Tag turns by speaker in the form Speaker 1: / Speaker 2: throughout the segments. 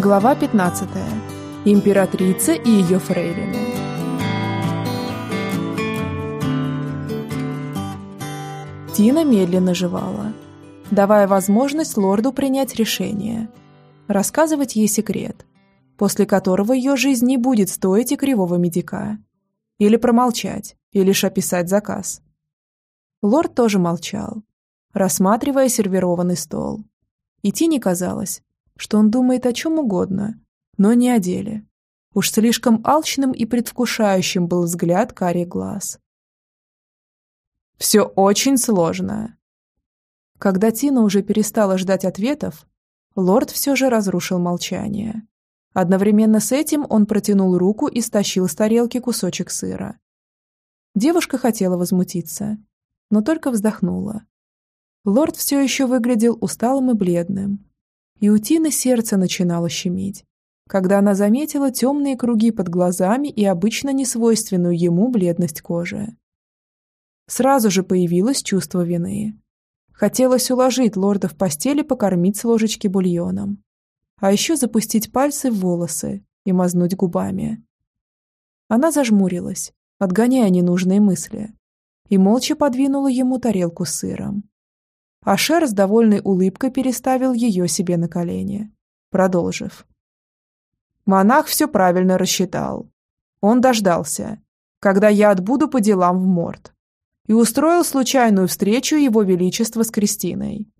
Speaker 1: Глава 15. Императрица и ее фрейлины. Тина медленно жевала, давая возможность лорду принять решение. Рассказывать ей секрет, после которого ее жизнь не будет стоить и кривого медика. Или промолчать, и лишь описать заказ. Лорд тоже молчал, рассматривая сервированный стол. И Тине казалось, что он думает о чем угодно, но не о деле. Уж слишком алчным и предвкушающим был взгляд карий глаз. «Все очень сложно». Когда Тина уже перестала ждать ответов, лорд все же разрушил молчание. Одновременно с этим он протянул руку и стащил с тарелки кусочек сыра. Девушка хотела возмутиться, но только вздохнула. Лорд все еще выглядел усталым и бледным, и у Тины сердце начинало щемить, когда она заметила темные круги под глазами и обычно несвойственную ему бледность кожи. Сразу же появилось чувство вины. Хотелось уложить лорда в постели покормить с ложечки бульоном. А еще запустить пальцы в волосы и мазнуть губами. Она зажмурилась, отгоняя ненужные мысли, и молча подвинула ему тарелку с сыром. Ашер с довольной улыбкой переставил ее себе на колени, продолжив. Монах все правильно рассчитал. Он дождался, когда я отбуду по делам в Морт, и устроил случайную встречу его величества с Кристиной.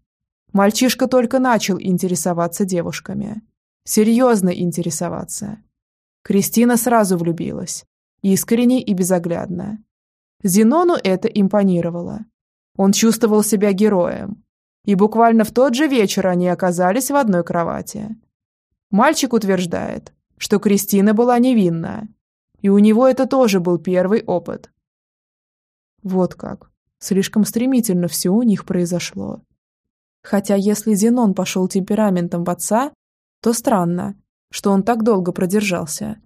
Speaker 1: Мальчишка только начал интересоваться девушками. Серьезно интересоваться. Кристина сразу влюбилась. Искренне и безоглядно. Зенону это импонировало. Он чувствовал себя героем. И буквально в тот же вечер они оказались в одной кровати. Мальчик утверждает, что Кристина была невинна. И у него это тоже был первый опыт. Вот как. Слишком стремительно все у них произошло. Хотя если Зенон пошел темпераментом в отца, то странно, что он так долго продержался.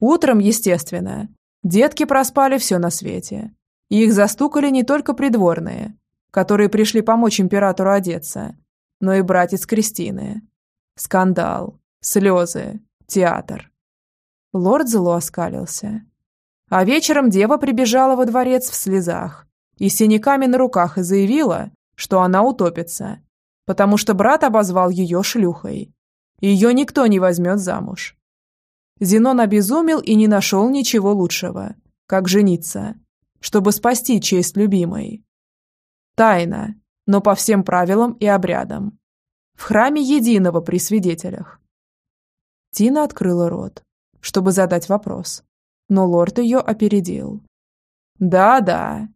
Speaker 1: Утром, естественно, детки проспали все на свете. И их застукали не только придворные, которые пришли помочь императору одеться, но и братец Кристины. Скандал, слезы, театр. Лорд зло оскалился. А вечером дева прибежала во дворец в слезах и синяками на руках и заявила, что она утопится, потому что брат обозвал ее шлюхой. Ее никто не возьмет замуж. Зенон обезумел и не нашел ничего лучшего, как жениться чтобы спасти честь любимой. Тайна, но по всем правилам и обрядам. В храме единого при свидетелях. Тина открыла рот, чтобы задать вопрос, но лорд ее опередил. «Да-да.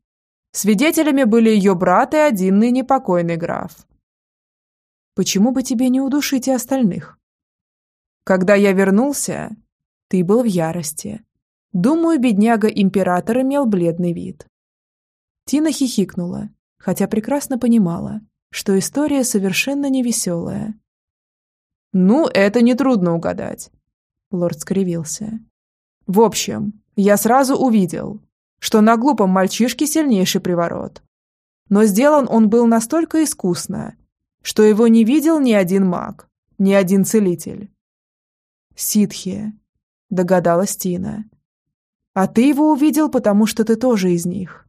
Speaker 1: Свидетелями были ее брат и один ныне покойный граф. Почему бы тебе не удушить и остальных? Когда я вернулся, ты был в ярости, Думаю, бедняга-император имел бледный вид. Тина хихикнула, хотя прекрасно понимала, что история совершенно невеселая. «Ну, это нетрудно угадать», — лорд скривился. «В общем, я сразу увидел, что на глупом мальчишке сильнейший приворот. Но сделан он был настолько искусно, что его не видел ни один маг, ни один целитель». «Ситхи», — догадалась Тина. А ты его увидел, потому что ты тоже из них.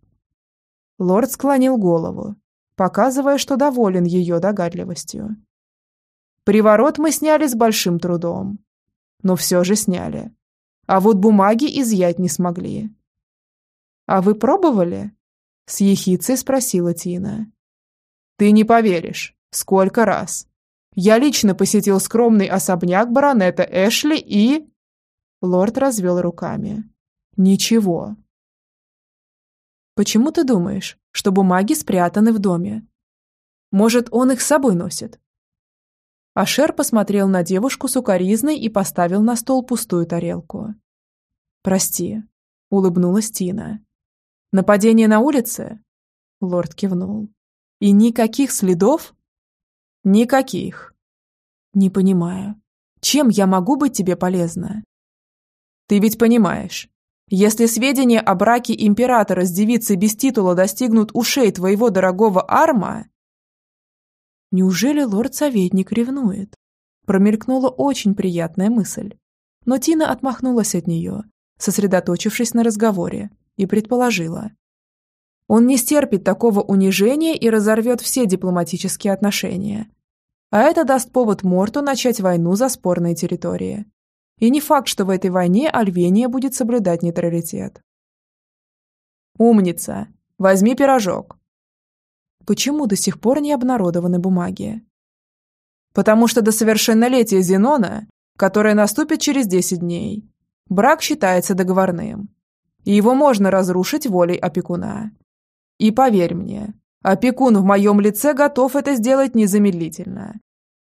Speaker 1: Лорд склонил голову, показывая, что доволен ее догадливостью. Приворот мы сняли с большим трудом. Но все же сняли. А вот бумаги изъять не смогли. «А вы пробовали?» — с ехицей спросила Тина. «Ты не поверишь, сколько раз. Я лично посетил скромный особняк баронета Эшли и...» Лорд развел руками. Ничего. Почему ты думаешь, что бумаги спрятаны в доме? Может, он их с собой носит? Ашер посмотрел на девушку с укоризной и поставил на стол пустую тарелку. «Прости», — улыбнулась Тина. «Нападение на улице?» Лорд кивнул. «И никаких следов?» «Никаких». «Не понимаю. Чем я могу быть тебе полезна?» «Ты ведь понимаешь, если сведения о браке императора с девицей без титула достигнут ушей твоего дорогого Арма... Неужели лорд-советник ревнует? Промелькнула очень приятная мысль. Но Тина отмахнулась от нее, сосредоточившись на разговоре, и предположила. Он не стерпит такого унижения и разорвет все дипломатические отношения. А это даст повод Морту начать войну за спорные территории. И не факт, что в этой войне Альвения будет соблюдать нейтралитет. «Умница! Возьми пирожок!» Почему до сих пор не обнародованы бумаги? Потому что до совершеннолетия Зенона, которое наступит через 10 дней, брак считается договорным, и его можно разрушить волей опекуна. И поверь мне, опекун в моем лице готов это сделать незамедлительно.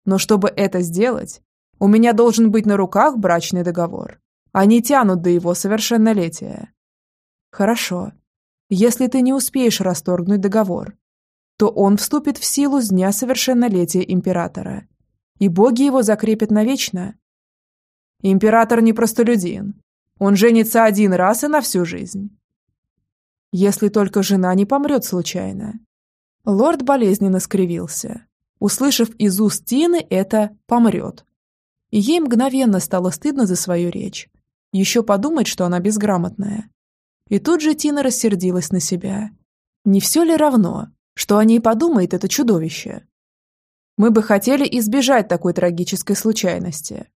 Speaker 1: Но чтобы это сделать, у меня должен быть на руках брачный договор. Они тянут до его совершеннолетия. Хорошо. Если ты не успеешь расторгнуть договор, то он вступит в силу с дня совершеннолетия императора. И боги его закрепят навечно. Император не простолюдин. Он женится один раз и на всю жизнь. Если только жена не помрет случайно. Лорд болезненно скривился, услышав из уст Тины это «помрет». И ей мгновенно стало стыдно за свою речь. Еще подумать, что она безграмотная. И тут же Тина рассердилась на себя. Не все ли равно, что о ней подумает это чудовище? Мы бы хотели избежать такой трагической случайности.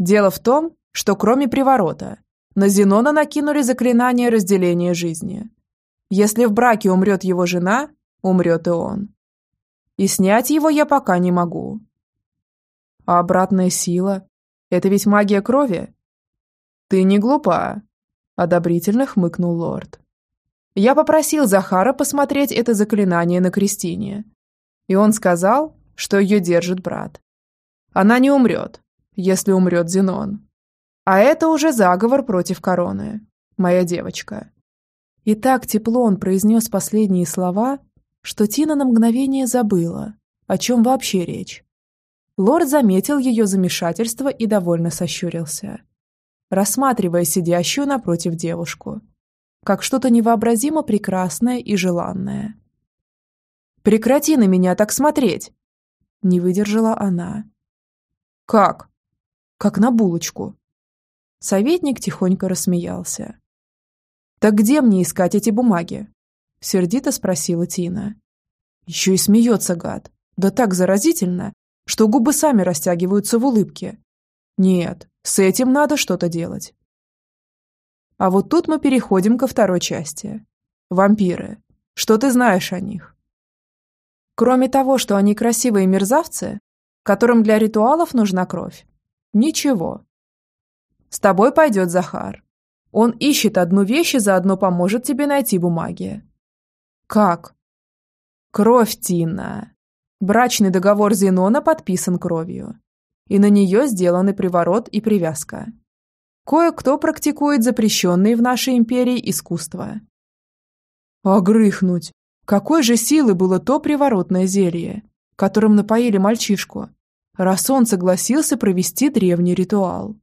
Speaker 1: Дело в том, что кроме приворота, на Зенона накинули заклинание разделения жизни. Если в браке умрет его жена, умрет и он. И снять его я пока не могу. А обратная сила – это ведь магия крови? Ты не глупа, одобрительно хмыкнул лорд. Я попросил Захара посмотреть это заклинание на Кристине. И он сказал, что ее держит брат. Она не умрет, если умрет Зенон. А это уже заговор против короны, моя девочка. И так тепло он произнес последние слова, что Тина на мгновение забыла, о чем вообще речь. Лорд заметил ее замешательство и довольно сощурился, рассматривая сидящую напротив девушку, как что-то невообразимо прекрасное и желанное. «Прекрати на меня так смотреть!» Не выдержала она. «Как?» «Как на булочку», Советник тихонько рассмеялся. «Так где мне искать эти бумаги?» Сердито спросила Тина. Еще и смеется гад. Да так заразительно, что губы сами растягиваются в улыбке. Нет, с этим надо что-то делать. А вот тут мы переходим ко второй части. Вампиры. Что ты знаешь о них? Кроме того, что они красивые мерзавцы, которым для ритуалов нужна кровь. Ничего. С тобой пойдет Захар. Он ищет одну вещь и заодно поможет тебе найти бумаги. Как? Кровь Тина. Брачный договор Зенона подписан кровью. И на нее сделаны приворот и привязка. Кое-кто практикует запрещенные в нашей империи искусства. Огрыхнуть! Какой же силы было то приворотное зелье, которым напоили мальчишку, раз он согласился провести древний ритуал?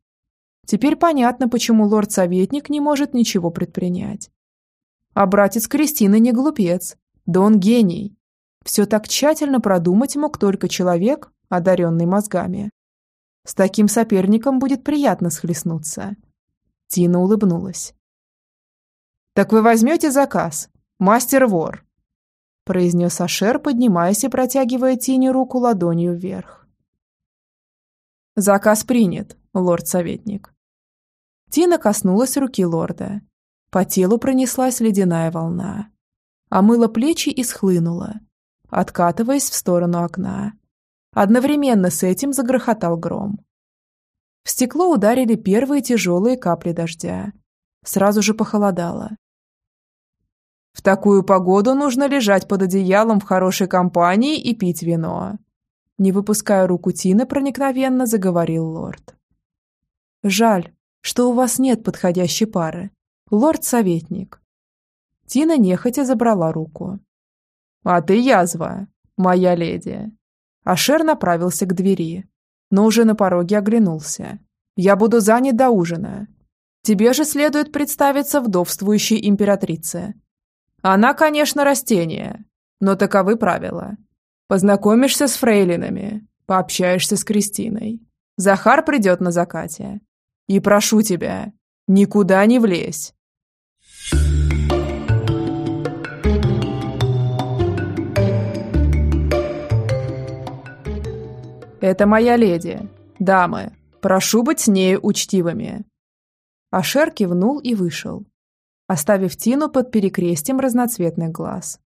Speaker 1: Теперь понятно, почему лорд-советник не может ничего предпринять. А братец Кристины не глупец, да он гений. Все так тщательно продумать мог только человек, одаренный мозгами. С таким соперником будет приятно схлестнуться. Тина улыбнулась. «Так вы возьмете заказ, мастер-вор», произнес Ашер, поднимаясь и протягивая Тине руку ладонью вверх. «Заказ принят», лорд-советник. Тина коснулась руки лорда. По телу пронеслась ледяная волна. Омыла плечи и схлынула, откатываясь в сторону окна. Одновременно с этим загрохотал гром. В стекло ударили первые тяжелые капли дождя. Сразу же похолодало. В такую погоду нужно лежать под одеялом в хорошей компании и пить вино. Не выпуская руку Тины, проникновенно заговорил лорд. Жаль, что у вас нет подходящей пары. Лорд-советник. Тина нехотя забрала руку. А ты язва, моя леди. Ашер направился к двери, но уже на пороге оглянулся. Я буду занят до ужина. Тебе же следует представиться вдовствующей императрице. Она, конечно, растение, но таковы правила. Познакомишься с фрейлинами, пообщаешься с Кристиной Захар придет на закате. И прошу тебя, никуда не влезь. Это моя леди. Дамы, прошу быть с нею учтивыми. Ашер кивнул и вышел, оставив Тину под перекрестием разноцветных глаз.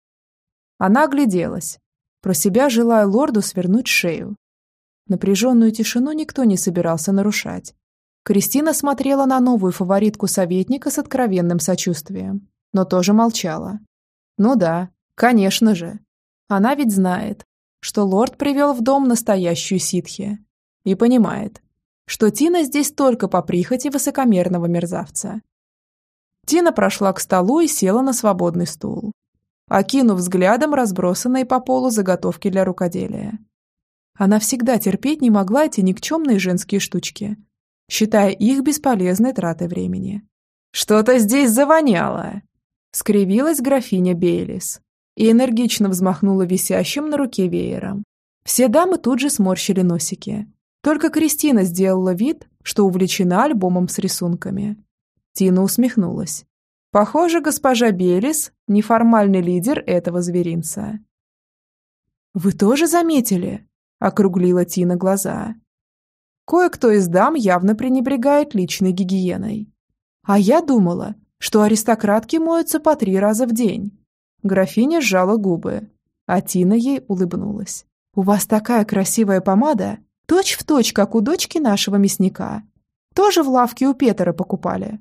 Speaker 1: Она огляделась, про себя желая лорду свернуть шею. Напряженную тишину никто не собирался нарушать. Кристина смотрела на новую фаворитку советника с откровенным сочувствием, но тоже молчала. Ну да, конечно же. Она ведь знает, что лорд привел в дом настоящую ситхи. И понимает, что Тина здесь только по прихоти высокомерного мерзавца. Тина прошла к столу и села на свободный стул, окинув взглядом разбросанные по полу заготовки для рукоделия. Она всегда терпеть не могла эти никчемные женские штучки, считая их бесполезной тратой времени. «Что-то здесь завоняло!» — скривилась графиня Бейлис и энергично взмахнула висящим на руке веером. Все дамы тут же сморщили носики. Только Кристина сделала вид, что увлечена альбомом с рисунками. Тина усмехнулась. Похоже, госпожа Белис – неформальный лидер этого зверинца. «Вы тоже заметили?» – округлила Тина глаза. Кое-кто из дам явно пренебрегает личной гигиеной. А я думала, что аристократки моются по три раза в день. Графиня сжала губы, а Тина ей улыбнулась. «У вас такая красивая помада, точь в точь, как у дочки нашего мясника. Тоже в лавке у Петера покупали».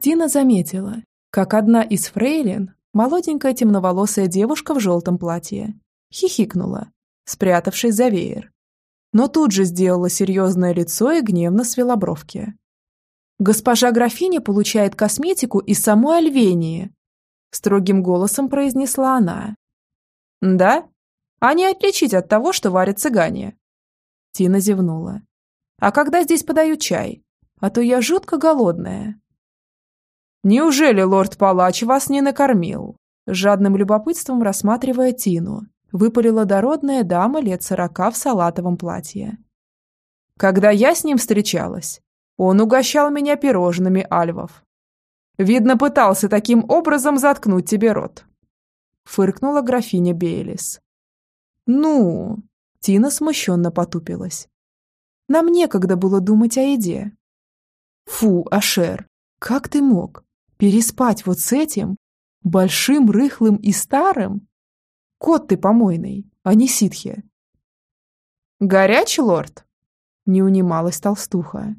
Speaker 1: Тина заметила, как одна из фрейлин, молоденькая темноволосая девушка в желтом платье, хихикнула, спрятавшись за веер. Но тут же сделала серьезное лицо и гневно свела бровки. «Госпожа графиня получает косметику из самой Альвении», строгим голосом произнесла она. «Да? А не отличить от того, что варят цыгане?» Тина зевнула. «А когда здесь подают чай? А то я жутко голодная». «Неужели лорд-палач вас не накормил?» Жадным любопытством рассматривая Тину, выпалила дородная дама лет сорока в салатовом платье. «Когда я с ним встречалась, он угощал меня пирожными альвов. Видно, пытался таким образом заткнуть тебе рот. Фыркнула графиня Бейлис. Ну, Тина смущенно потупилась. Нам некогда было думать о еде. Фу, Ашер, как ты мог? Переспать вот с этим? Большим, рыхлым и старым? Кот ты помойный, а не ситхи. Горячий лорд? Не унималась толстуха.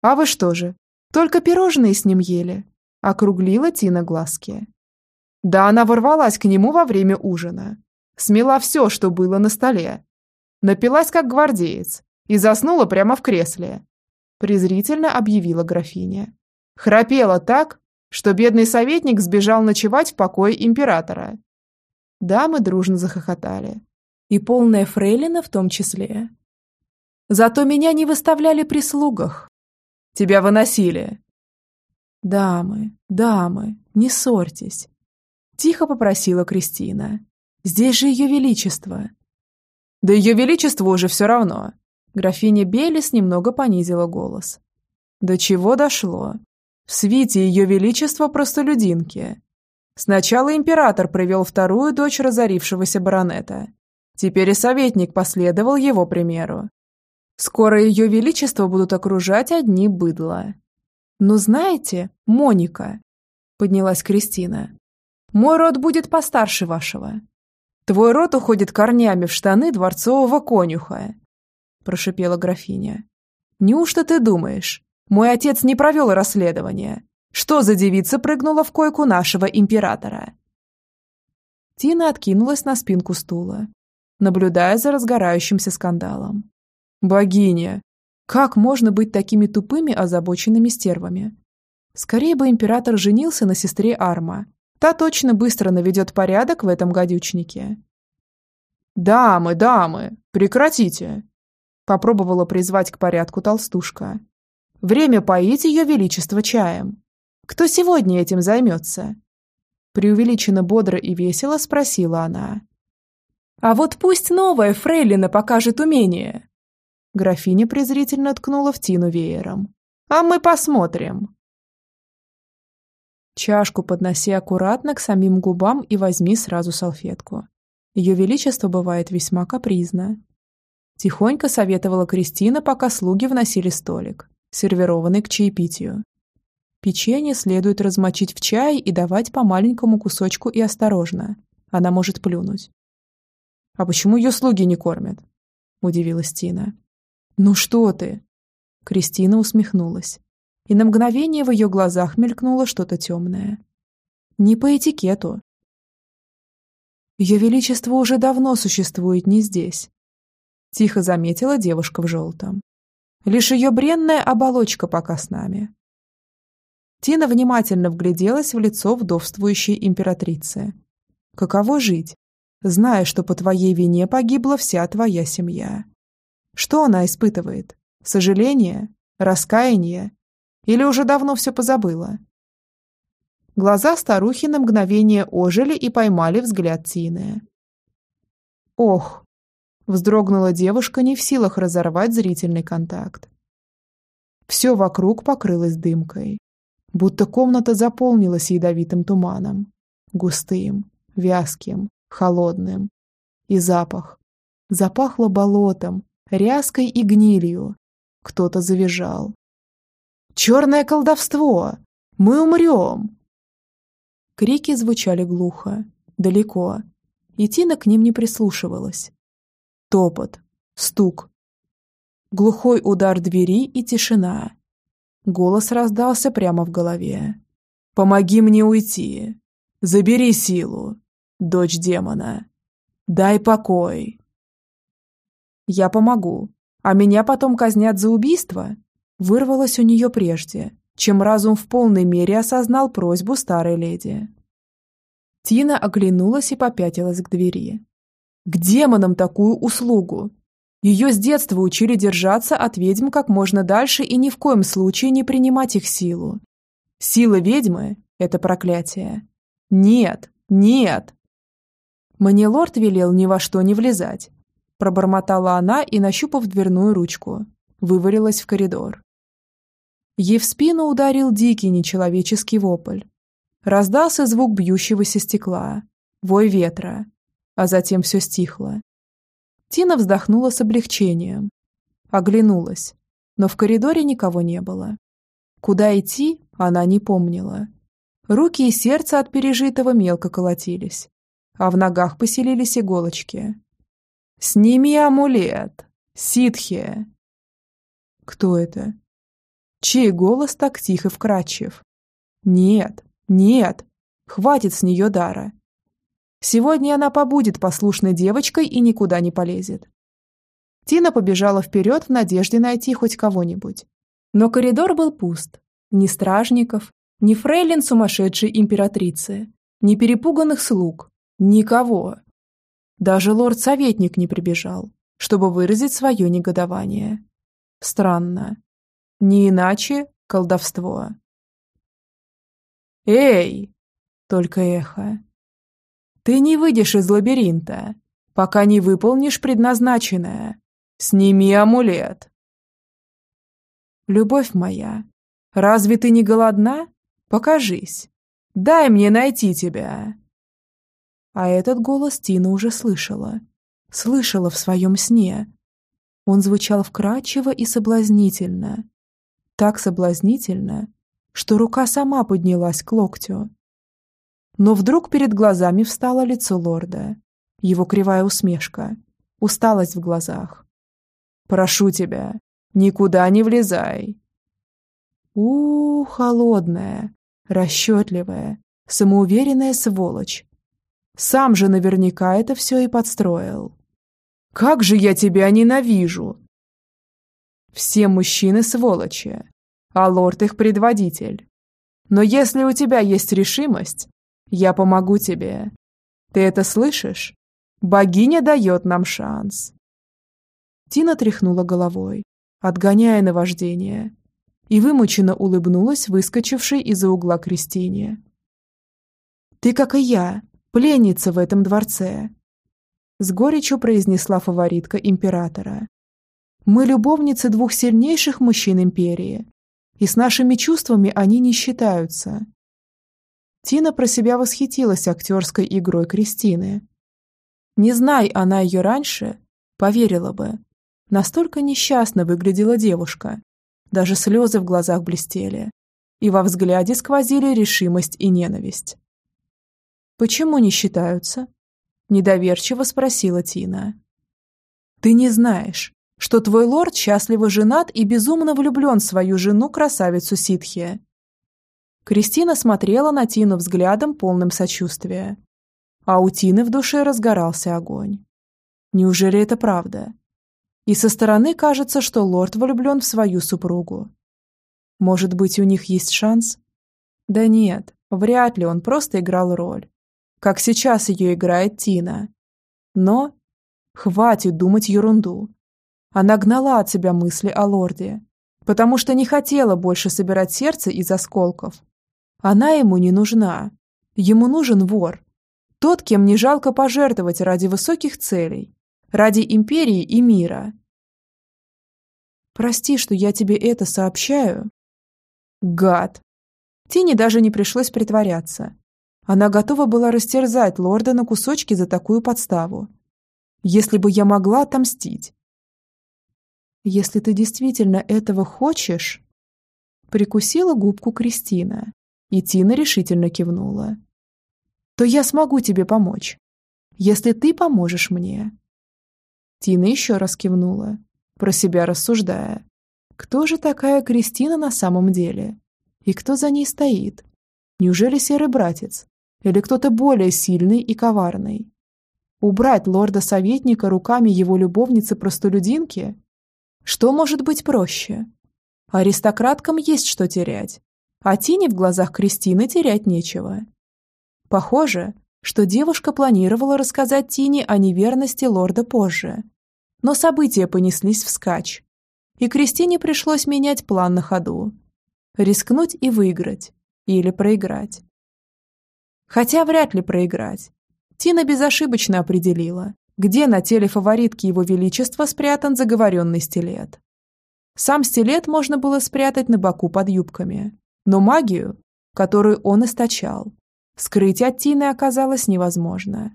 Speaker 1: А вы что же, только пирожные с ним ели? Округлила Тина глазки. Да она ворвалась к нему во время ужина. Смела все, что было на столе. Напилась, как гвардеец, и заснула прямо в кресле. Презрительно объявила графиня. Храпела так, что бедный советник сбежал ночевать в покое императора. Дамы дружно захохотали. И полная фрейлина в том числе. Зато меня не выставляли при слугах. Тебя выносили, «Дамы, дамы, не ссорьтесь!» Тихо попросила Кристина. «Здесь же ее величество!» «Да ее величеству уже все равно!» Графиня Белис немного понизила голос. «До чего дошло? В свите ее величества простолюдинки. Сначала император привел вторую дочь разорившегося баронета. Теперь и советник последовал его примеру. Скоро ее величество будут окружать одни быдла. «Но знаете, Моника», — поднялась Кристина, — «мой род будет постарше вашего. Твой род уходит корнями в штаны дворцового конюха», — прошипела графиня. «Неужто ты думаешь, мой отец не провел расследование? Что за девица прыгнула в койку нашего императора?» Тина откинулась на спинку стула, наблюдая за разгорающимся скандалом. «Богиня, как можно быть такими тупыми, озабоченными стервами? Скорее бы император женился на сестре Арма. Та точно быстро наведет порядок в этом гадючнике. «Дамы, дамы, прекратите!» Попробовала призвать к порядку толстушка. «Время поить ее величество чаем. Кто сегодня этим займется?» Преувеличенно бодро и весело спросила она. «А вот пусть новая фрейлина покажет умение!» Графиня презрительно ткнула в Тину веером. «А мы посмотрим!» Чашку подноси аккуратно к самим губам и возьми сразу салфетку. Ее величество бывает весьма капризно. Тихонько советовала Кристина, пока слуги вносили столик, сервированный к чаепитию. Печенье следует размочить в чай и давать по маленькому кусочку и осторожно. Она может плюнуть. «А почему ее слуги не кормят?» – удивилась Тина. «Ну что ты?» Кристина усмехнулась. И на мгновение в ее глазах мелькнуло что-то темное. «Не по этикету». «Ее Величество уже давно существует не здесь», – тихо заметила девушка в желтом. «Лишь ее бренная оболочка пока с нами». Тина внимательно вгляделась в лицо вдовствующей императрицы. Каково жить, зная, что по твоей вине погибла вся твоя семья? Что она испытывает? Сожаление? Раскаяние? Или уже давно все позабыла? Глаза старухи на мгновение ожили и поймали взгляд Тины. «Ох!» – вздрогнула девушка, не в силах разорвать зрительный контакт. Все вокруг покрылось дымкой будто комната заполнилась ядовитым туманом, густым, вязким, холодным. И запах. Запахло болотом, ряской и гнилью. Кто-то завизжал. «Черное колдовство! Мы умрем!» Крики звучали глухо, далеко, и Тина к ним не прислушивалась. Топот, стук, глухой удар двери и тишина. Голос раздался прямо в голове. «Помоги мне уйти. Забери силу, дочь демона. Дай покой». «Я помогу, а меня потом казнят за убийство?» Вырвалось у нее прежде, чем разум в полной мере осознал просьбу старой леди. Тина оглянулась и попятилась к двери. «К демонам такую услугу! Ее с детства учили держаться от ведьм как можно дальше и ни в коем случае не принимать их силу. Сила ведьмы – это проклятие. Нет, нет. Мне лорд велел ни во что не влезать. Пробормотала она и, нащупав дверную ручку, вывалилась в коридор. Ей в спину ударил дикий нечеловеческий вопль. Раздался звук бьющегося стекла, вой ветра, а затем все стихло. Тина вздохнула с облегчением. Оглянулась, но в коридоре никого не было. Куда идти, она не помнила. Руки и сердце от пережитого мелко колотились, а в ногах поселились иголочки. «Сними амулет! Ситхи!» Кто это? Чей голос так тихо вкрадчив? Нет, нет, хватит с нее дара. Сегодня она побудет послушной девочкой и никуда не полезет. Тина побежала вперед в надежде найти хоть кого-нибудь. Но коридор был пуст. Ни стражников, ни фрейлин сумасшедшей императрицы, ни перепуганных слуг. Никого. Даже лорд-советник не прибежал, чтобы выразить свое негодование. Странно. Не иначе колдовство. «Эй!» Только эхо. Ты не выйдешь из лабиринта, пока не выполнишь предназначенное. Сними амулет. Любовь моя, разве ты не голодна? Покажись. Дай мне найти тебя. А этот голос Тина уже слышала. Слышала в своем сне. Он звучал вкрадчиво и соблазнительно. Так соблазнительно, что рука сама поднялась к локтю. Но вдруг перед глазами встало лицо лорда. Его кривая усмешка. Усталость в глазах. «Прошу тебя, никуда не влезай!» у, -у, холодная, расчетливая, самоуверенная сволочь. Сам же наверняка это все и подстроил. «Как же я тебя ненавижу!» Все мужчины сволочи, а лорд их предводитель. Но если у тебя есть решимость, я помогу тебе. Ты это слышишь? Богиня дает нам шанс. Тина тряхнула головой, отгоняя наваждение, и вымученно улыбнулась выскочившей из-за угла Кристине. «Ты, как и я, пленница в этом дворце», — с горечью произнесла фаворитка императора. Мы любовницы двух сильнейших мужчин империи, и с нашими чувствами они не считаются. Тина про себя восхитилась актерской игрой Кристины. Не зная она ее раньше, поверила бы. Настолько несчастно выглядела девушка. Даже слезы в глазах блестели. И во взгляде сквозили решимость и ненависть. «Почему не считаются?» Недоверчиво спросила Тина. «Ты не знаешь, что твой лорд счастливо женат и безумно влюблен в свою жену, красавицу Ситхия. Кристина смотрела на Тину взглядом, полным сочувствия. А у Тины в душе разгорался огонь. Неужели это правда? И со стороны кажется, что лорд влюблен в свою супругу. Может быть, у них есть шанс? Да нет, вряд ли он просто играл роль. Как сейчас ее играет Тина. Но хватит думать ерунду. Она гнала от себя мысли о лорде, потому что не хотела больше собирать сердце из осколков. Она ему не нужна. Ему нужен вор. Тот, кем не жалко пожертвовать ради высоких целей, ради империи и мира. Прости, что я тебе это сообщаю. Гад. Тине даже не пришлось притворяться. Она готова была растерзать лорда на кусочки за такую подставу. Если бы я могла отомстить. Если ты действительно этого хочешь... Прикусила губку Кристина. И Тина решительно кивнула. «То я смогу тебе помочь, если ты поможешь мне». Тина еще раз кивнула, про себя рассуждая. Кто же такая Кристина на самом деле? И кто за ней стоит? Неужели серый братец? Или кто-то более сильный и коварный? Убрать лорда-советника руками его любовницы-простолюдинки? Что может быть проще? Аристократкам есть что терять. А Тине в глазах Кристины терять нечего. Похоже, что девушка планировала рассказать Тине о неверности лорда позже. Но события понеслись вскачь. И Кристине пришлось менять план на ходу. Рискнуть и выиграть. Или проиграть. Хотя вряд ли проиграть. Тина безошибочно определила, где на теле фаворитки его величества спрятан заговоренный стилет. Сам стилет можно было спрятать на боку под юбками, но магию, которую он источал, скрыть от Тины оказалось невозможно.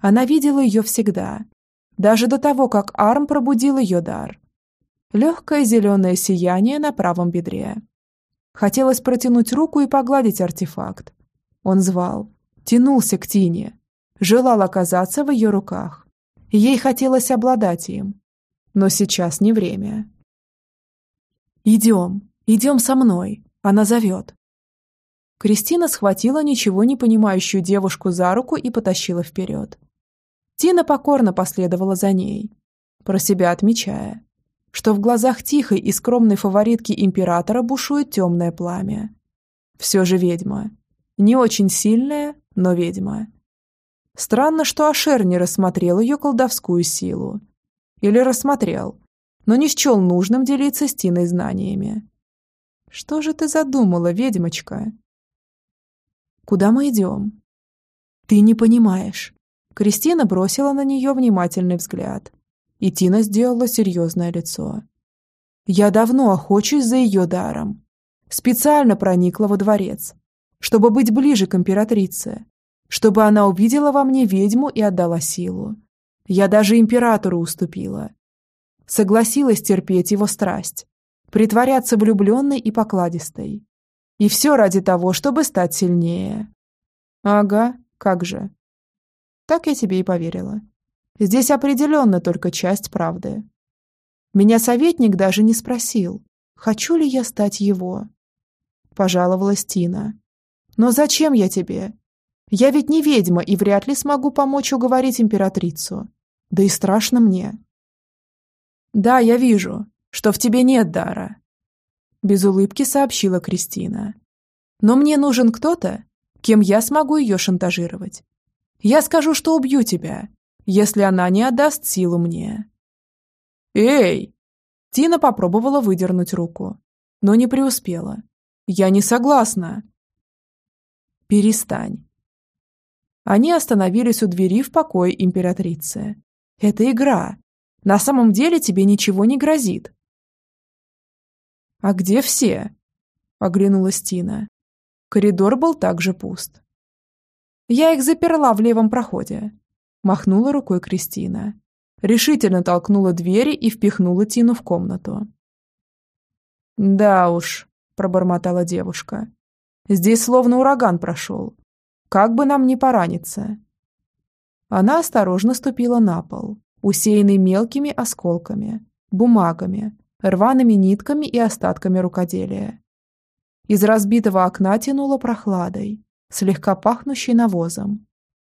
Speaker 1: Она видела ее всегда, даже до того, как Арм пробудил ее дар. Легкое зеленое сияние на правом бедре. Хотелось протянуть руку и погладить артефакт. Он звал, тянулся к Тине, желал оказаться в ее руках. Ей хотелось обладать им. Но сейчас не время. «Идем, идем со мной», она зовет. Кристина схватила ничего не понимающую девушку за руку и потащила вперед. Тина покорно последовала за ней, про себя отмечая, что в глазах тихой и скромной фаворитки императора бушует темное пламя. Все же ведьма. Не очень сильная, но ведьма. Странно, что Ашер не рассмотрел ее колдовскую силу. Или рассмотрел, но не счел нужным делиться с Тиной знаниями. Что же ты задумала, ведьмочка? Куда мы идем? Ты не понимаешь. Кристина бросила на нее внимательный взгляд. И Тина сделала серьезное лицо. Я давно охочусь за ее даром. Специально проникла во дворец, чтобы быть ближе к императрице, чтобы она увидела во мне ведьму и отдала силу. Я даже императору уступила. Согласилась терпеть его страсть, притворяться влюбленной и покладистой. И все ради того, чтобы стать сильнее. Ага, как же. Так я тебе и поверила. Здесь определенно только часть правды. Меня советник даже не спросил, хочу ли я стать его. Пожаловалась Тина. Но зачем я тебе? Я ведь не ведьма и вряд ли смогу помочь уговорить императрицу. Да и страшно мне. Да, я вижу, что в тебе нет дара», — без улыбки сообщила Кристина. «Но мне нужен кто-то, кем я смогу ее шантажировать. Я скажу, что убью тебя, если она не отдаст силу мне». «Эй!» Тина попробовала выдернуть руку, но не преуспела. «Я не согласна!» «Перестань!» Они остановились у двери в покое императрицы. «Это игра. На самом деле тебе ничего не грозит. «А где все?» – оглянулась Тина. Коридор был также пуст. «Я их заперла в левом проходе», – махнула рукой Кристина. Решительно толкнула двери и впихнула Тину в комнату. «Да уж», – пробормотала девушка. «Здесь словно ураган прошел. Как бы нам не пораниться». Она осторожно ступила на пол, усеянный мелкими осколками, бумагами, рваными нитками и остатками рукоделия. Из разбитого окна тянуло прохладой, слегка пахнущей навозом.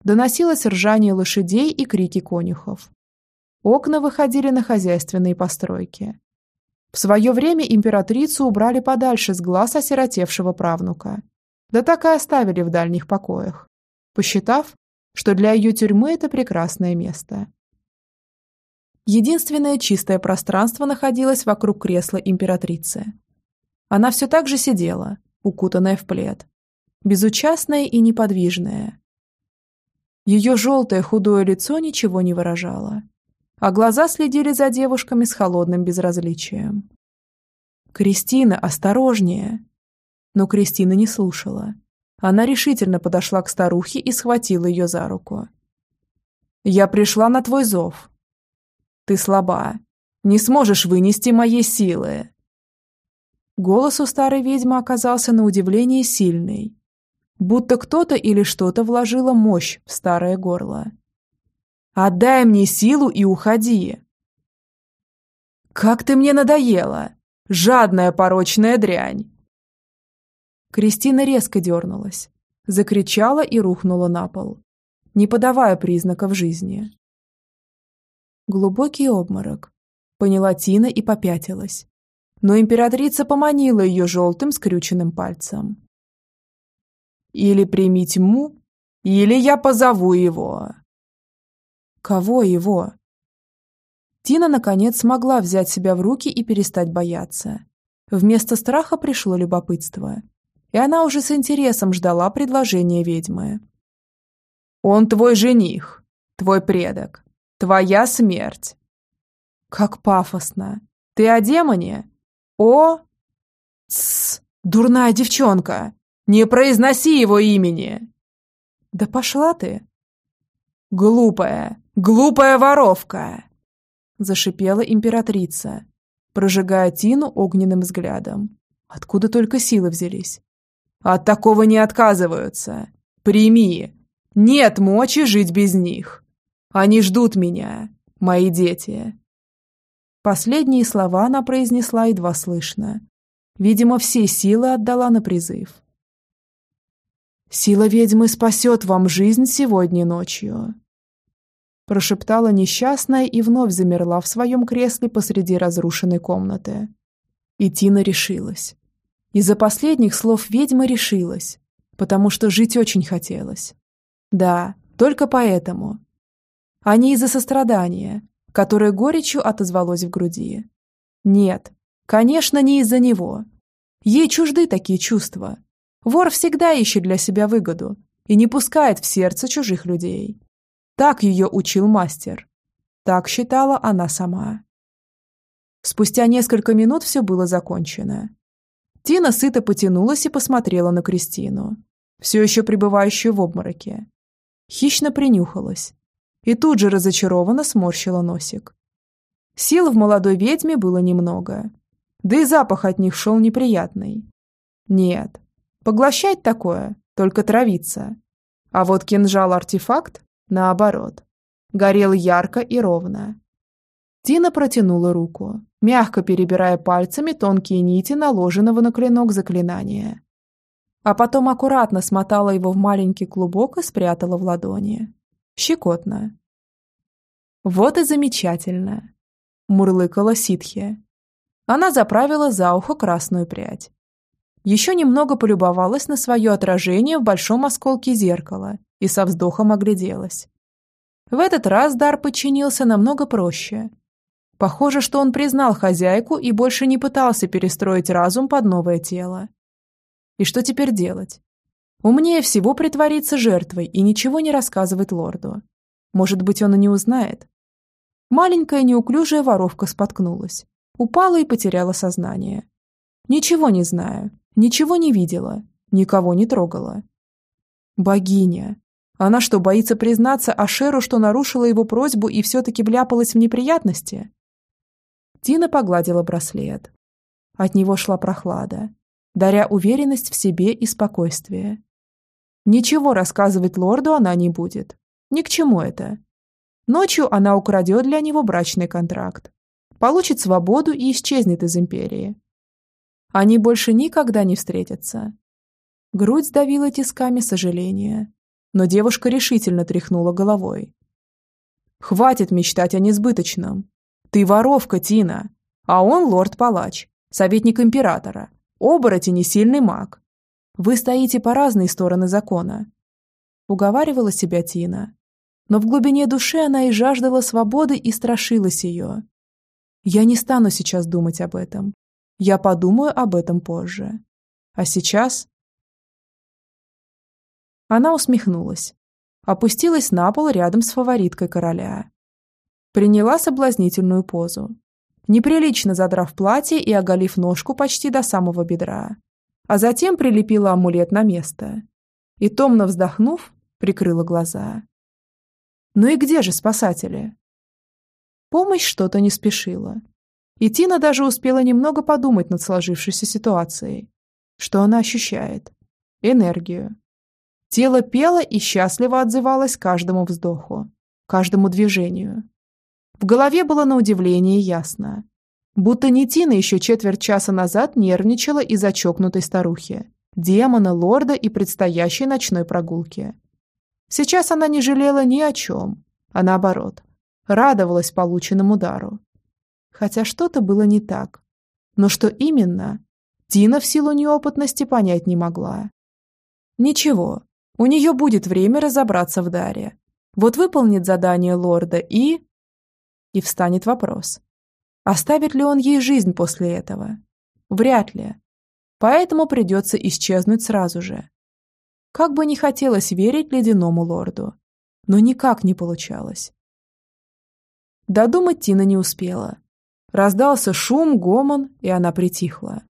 Speaker 1: Доносилось ржание лошадей и крики конюхов. Окна выходили на хозяйственные постройки. В свое время императрицу убрали подальше с глаз осиротевшего правнука. Да так и оставили в дальних покоях, посчитав, что для ее тюрьмы это прекрасное место. Единственное чистое пространство находилось вокруг кресла императрицы. Она все так же сидела, укутанная в плед, безучастная и неподвижная. Ее желтое худое лицо ничего не выражало, а глаза следили за девушками с холодным безразличием. «Кристина, осторожнее!» Но Кристина не слушала. Она решительно подошла к старухе и схватила ее за руку. «Я пришла на твой зов», ты слаба. Не сможешь вынести моей силы. Голос у старой ведьмы оказался на удивление сильный. Будто кто-то или что-то вложило мощь в старое горло. «Отдай мне силу и уходи!» «Как ты мне надоела! Жадная порочная дрянь!» Кристина резко дернулась, закричала и рухнула на пол, не подавая признаков жизни. Глубокий обморок. Поняла Тина и попятилась. Но императрица поманила ее желтым скрюченным пальцем. «Или прими тьму, или я позову его!» «Кого его?» Тина, наконец, смогла взять себя в руки и перестать бояться. Вместо страха пришло любопытство. И она уже с интересом ждала предложения ведьмы. «Он твой жених, твой предок. Твоя смерть. Как пафосно. Ты о демоне? О... Тссс, дурная девчонка. Не произноси его имени. Да пошла ты. Глупая, глупая воровка. Зашипела императрица, прожигая Тину огненным взглядом. Откуда только силы взялись? От такого не отказываются. Прими. Нет мочи жить без них. Они ждут меня, мои дети». Последние слова она произнесла едва слышно. Видимо, все силы отдала на призыв. «Сила ведьмы спасет вам жизнь сегодня ночью», прошептала несчастная и вновь замерла в своем кресле посреди разрушенной комнаты. И Тина решилась. Из-за последних слов ведьмы решилась, потому что жить очень хотелось. Да, только поэтому, а не из-за сострадания, которое горечью отозвалось в груди. Нет, конечно, не из-за него. Ей чужды такие чувства. Вор всегда ищет для себя выгоду и не пускает в сердце чужих людей. Так ее учил мастер. Так считала она сама. Спустя несколько минут все было закончено. Тина сыто потянулась и посмотрела на Кристину, все еще пребывающую в обмороке. Хищно принюхалась и тут же разочарованно сморщила носик. Сил в молодой ведьме было немного, да и запах от них шел неприятный. Нет, поглощать такое, только травиться. А вот кинжал-артефакт, наоборот, горел ярко и ровно. Тина протянула руку, мягко перебирая пальцами тонкие нити наложенного на клинок заклинания. А потом аккуратно смотала его в маленький клубок и спрятала в ладони. Щекотно. «Вот и замечательно!» – мурлыкала ситхи. Она заправила за ухо красную прядь. Еще немного полюбовалась на свое отражение в большом осколке зеркала и со вздохом огляделась. В этот раз дар подчинился намного проще. Похоже, что он признал хозяйку и больше не пытался перестроить разум под новое тело. И что теперь делать? Умнее всего притвориться жертвой и ничего не рассказывать лорду. Может быть, он и не узнает. Маленькая неуклюжая воровка споткнулась, упала и потеряла сознание. Ничего не знаю, ничего не видела, никого не трогала. Богиня. Она что, боится признаться Ашеру, что нарушила его просьбу и все-таки вляпалась в неприятности? Тина погладила браслет. От него шла прохлада, даря уверенность в себе и спокойствие. Ничего рассказывать лорду она не будет. Ни к чему это. Ночью она украдет для него брачный контракт, получит свободу и исчезнет из империи. Они больше никогда не встретятся. Грудь сдавила тисками сожаления, но девушка решительно тряхнула головой. «Хватит мечтать о несбыточном. Ты воровка, Тина, а он лорд-палач, советник императора, оборотень и сильный маг. Вы стоите по разные стороны закона». Уговаривала себя Тина, но в глубине души она и жаждала свободы и страшилась ее. Я не стану сейчас думать об этом. Я подумаю об этом позже. А сейчас... Она усмехнулась. Опустилась на пол рядом с фавориткой короля. Приняла соблазнительную позу. Неприлично задрав платье и оголив ножку почти до самого бедра. А затем прилепила амулет на место. И, томно вздохнув, прикрыла глаза. Ну и где же спасатели? Помощь что-то не спешила. И Тина даже успела немного подумать над сложившейся ситуацией. Что она ощущает? Энергию. Тело пело и счастливо отзывалось каждому вздоху, каждому движению. В голове было на удивление ясно. Будто не Тина еще четверть часа назад нервничала из-за чокнутой старухи, демона, лорда и предстоящей ночной прогулки. Сейчас она не жалела ни о чем, а наоборот, радовалась полученному удару. Хотя что-то было не так. Но что именно, Тина в силу неопытности понять не могла. Ничего, у нее будет время разобраться в даре. Вот выполнит задание лорда и... И встанет вопрос. Оставит ли он ей жизнь после этого? Вряд ли. Поэтому придется исчезнуть сразу же. Как бы не хотелось верить ледяному лорду, но никак не получалось. Додумать Тина не успела. Раздался шум, гомон, и она притихла,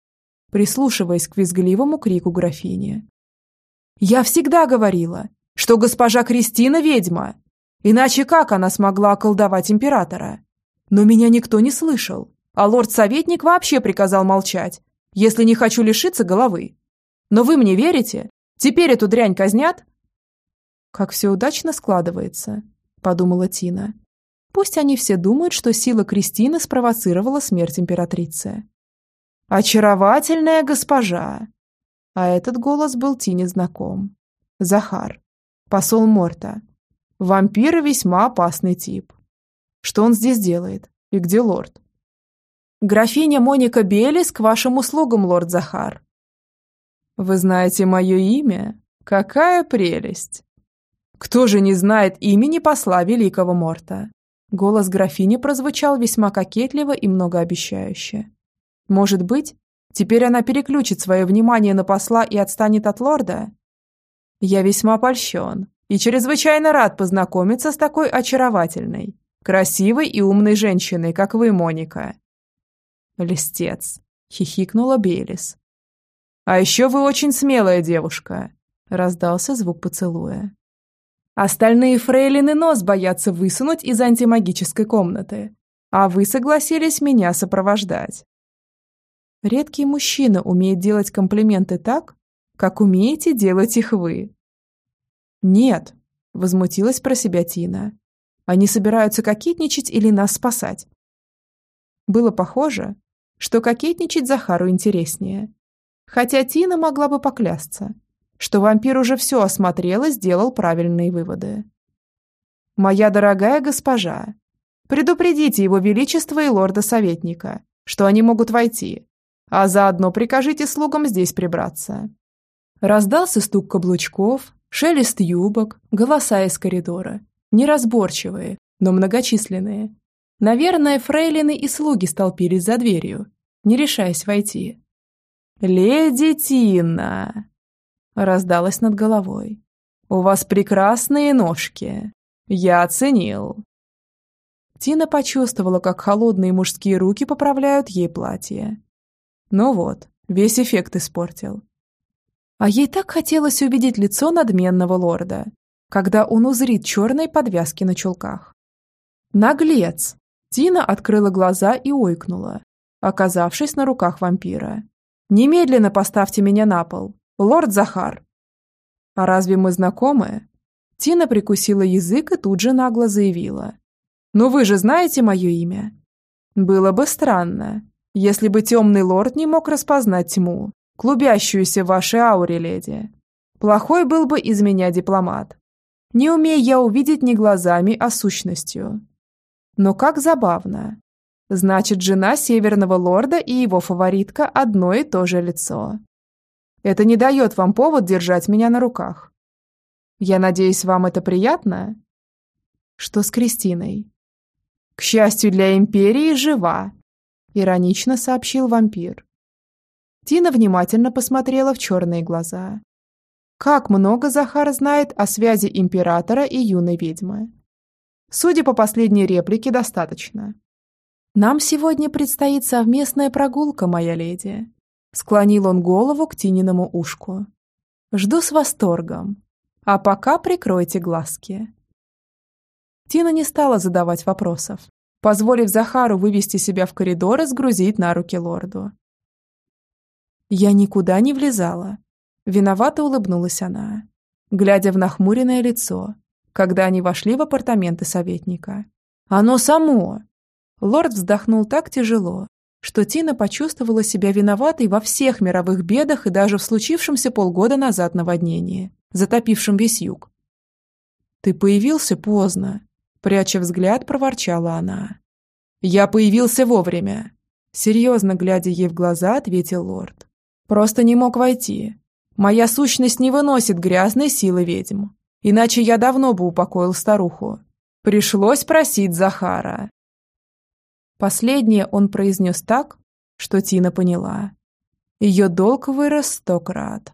Speaker 1: прислушиваясь к визгливому крику графини. «Я всегда говорила, что госпожа Кристина ведьма, иначе как она смогла околдовать императора? Но меня никто не слышал, а лорд-советник вообще приказал молчать, если не хочу лишиться головы. Но вы мне верите? Теперь эту дрянь казнят?» «Как все удачно складывается», — подумала Тина. Пусть они все думают, что сила Кристины спровоцировала смерть императрицы. «Очаровательная госпожа!» А этот голос был Тине знаком. Захар. Посол Морта. Вампир весьма опасный тип. Что он здесь делает? И где лорд? «Графиня Моника Белис к вашим услугам, лорд Захар». «Вы знаете мое имя? Какая прелесть!» «Кто же не знает имени посла Великого Морта?» Голос графини прозвучал весьма кокетливо и многообещающе. Может быть, теперь она переключит свое внимание на посла и отстанет от лорда? Я весьма польщен и чрезвычайно рад познакомиться с такой очаровательной, красивой и умной женщиной, как вы, Моника. Листец, хихикнула Белис. А еще вы очень смелая девушка, раздался звук поцелуя. Остальные фрейлины нос боятся высунуть из антимагической комнаты, а вы согласились меня сопровождать. Редкий мужчина умеет делать комплименты так, как умеете делать их вы. Нет, возмутилась про себя Тина. Они собираются кокетничать или нас спасать? Было похоже, что кокетничать Захару интереснее. Хотя Тина могла бы поклясться, что вампир уже все осмотрел и сделал правильные выводы. «Моя дорогая госпожа, предупредите его величество и лорда-советника, что они могут войти, а заодно прикажите слугам здесь прибраться». Раздался стук каблучков, шелест юбок, голоса из коридора, неразборчивые, но многочисленные. Наверное, фрейлины и слуги столпились за дверью, не решаясь войти. «Леди Тина!» раздалось над головой. «У вас прекрасные ножки. Я оценил». Тина почувствовала, как холодные мужские руки поправляют ей платье. Ну вот, весь эффект испортил. А ей так хотелось увидеть лицо надменного лорда, когда он узрит черные подвязки на чулках. «Наглец!» Тина открыла глаза и ойкнула, оказавшись на руках вампира. «Немедленно поставьте меня на пол, лорд Захар!» «А разве мы знакомы?» Тина прикусила язык и тут же нагло заявила. «Ну вы же знаете мое имя?» «Было бы странно, если бы темный лорд не мог распознать тьму, клубящуюся в вашей ауре, леди. Плохой был бы из меня дипломат. Не умея я увидеть не глазами, а сущностью. Но как забавно. Значит, жена северного лорда и его фаворитка одно и то же лицо. Это не дает вам повод держать меня на руках. Я надеюсь, вам это приятно? Что с Кристиной? К счастью для Империи, жива, иронично сообщил вампир. Тина внимательно посмотрела в черные глаза. Как много Захар знает о связи императора и юной ведьмы. Судя по последней реплике, достаточно. «Нам сегодня предстоит совместная прогулка, моя леди», склонил он голову к Тининому ушку. «Жду с восторгом. А пока прикройте глазки». Тина не стала задавать вопросов, позволив Захару вывести себя в коридор и сгрузить на руки лорду. «Я никуда не влезала», Виновато улыбнулась она, глядя в нахмуренное лицо, когда они вошли в апартаменты советника. «Оно само!» Лорд вздохнул так тяжело, что Тина почувствовала себя виноватой во всех мировых бедах и даже в случившемся полгода назад наводнении, затопившем весь юг. «Ты появился поздно», — пряча взгляд, проворчала она. «Я появился вовремя», — серьезно глядя ей в глаза, ответил лорд. «Просто не мог войти. Моя сущность не выносит грязной силы ведьм. Иначе я давно бы упокоил старуху. Пришлось просить Захара. Последнее он произнес так, что Тина поняла. Ее долг вырос сто крат.